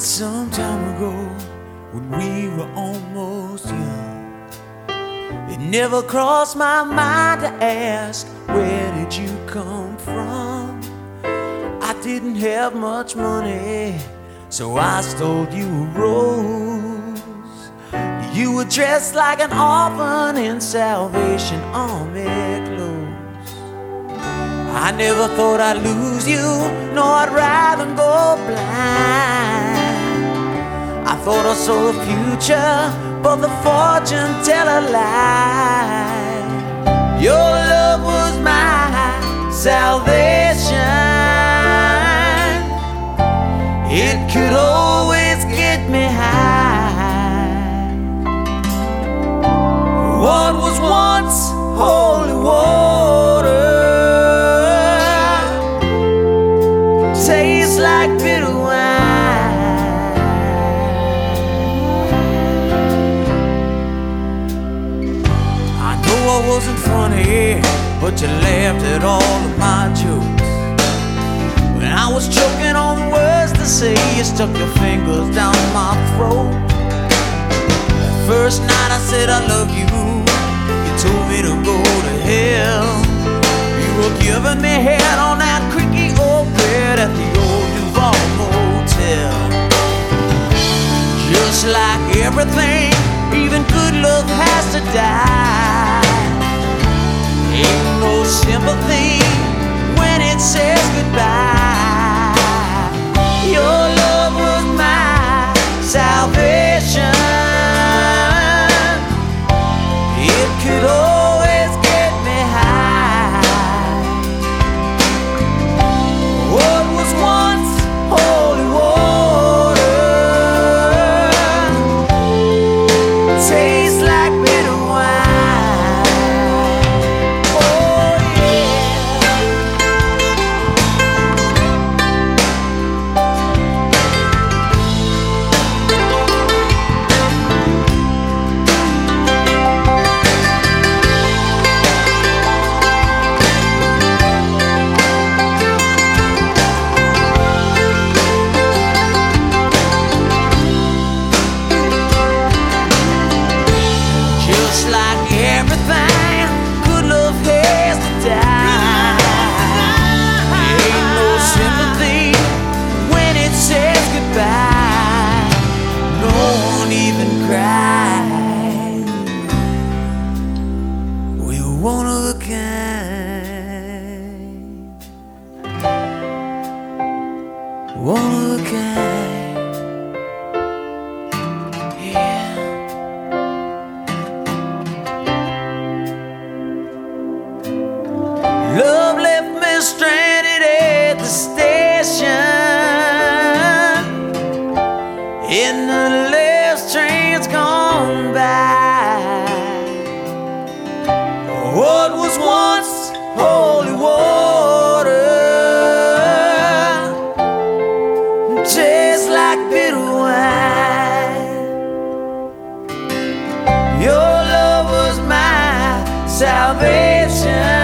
some time ago when we were almost young. It never crossed my mind to ask, Where did you come from? I didn't have much money, so I stole you a rose. You were dressed like an orphan in Salvation Army clothes. I never thought I'd lose you, nor I'd rather go blind. Thought I saw the future, but the fortune teller lied. Your love was my salvation. It could always get me high. What was once holy water but you laughed at all of my jokes. When I was choking on words to say, you stuck your fingers down my throat. First night I said I love you, you told me to go to hell. You were giving me head on that creaky old bed at the old Duval Motel. Just like everything, even good love has to die. No sympathy when it says goodbye. One of a kind. One of a kind. Yeah. Love left me stranded at the station in the last train's gone by. Salvation.